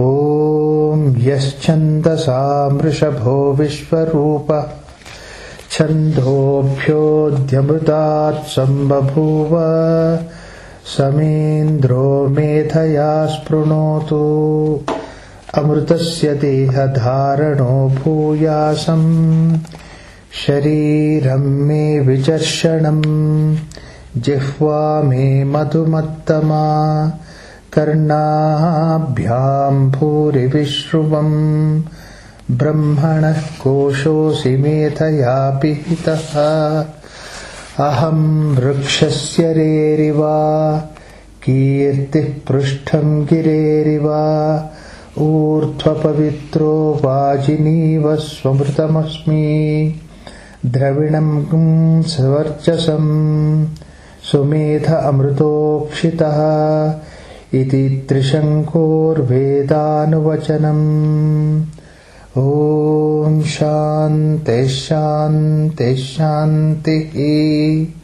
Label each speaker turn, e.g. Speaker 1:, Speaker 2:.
Speaker 1: ॐ यश्छन्दसा मृषभो विश्वरूपः। छन्दोभ्योऽध्यमृतात् सम्बभूव समेन्द्रो मेधया स्पृणोतु। अमृतस्य देहधारणो भूयासम्। शरीरम् मे विचर्षणम्। जिह्वा मे मधुमत्तमा कर्णाभ्याम् भूरिविश्रुवम् ब्रह्मणः कोशोऽसि मेधया पिहितः अहम् वृक्षस्य रेरिव कीर्तिः पृष्ठम् गिरेरिव ऊर्ध्वपवित्रो वाजिनीव स्वमृतमस्मि। द्रविणम् सवर्चसम् सुमेध अमृतोक्षितः इति त्रिशङ्कोर्वेदानुवचनम्। ॐ शान्तिः शान्तिः शान्तिः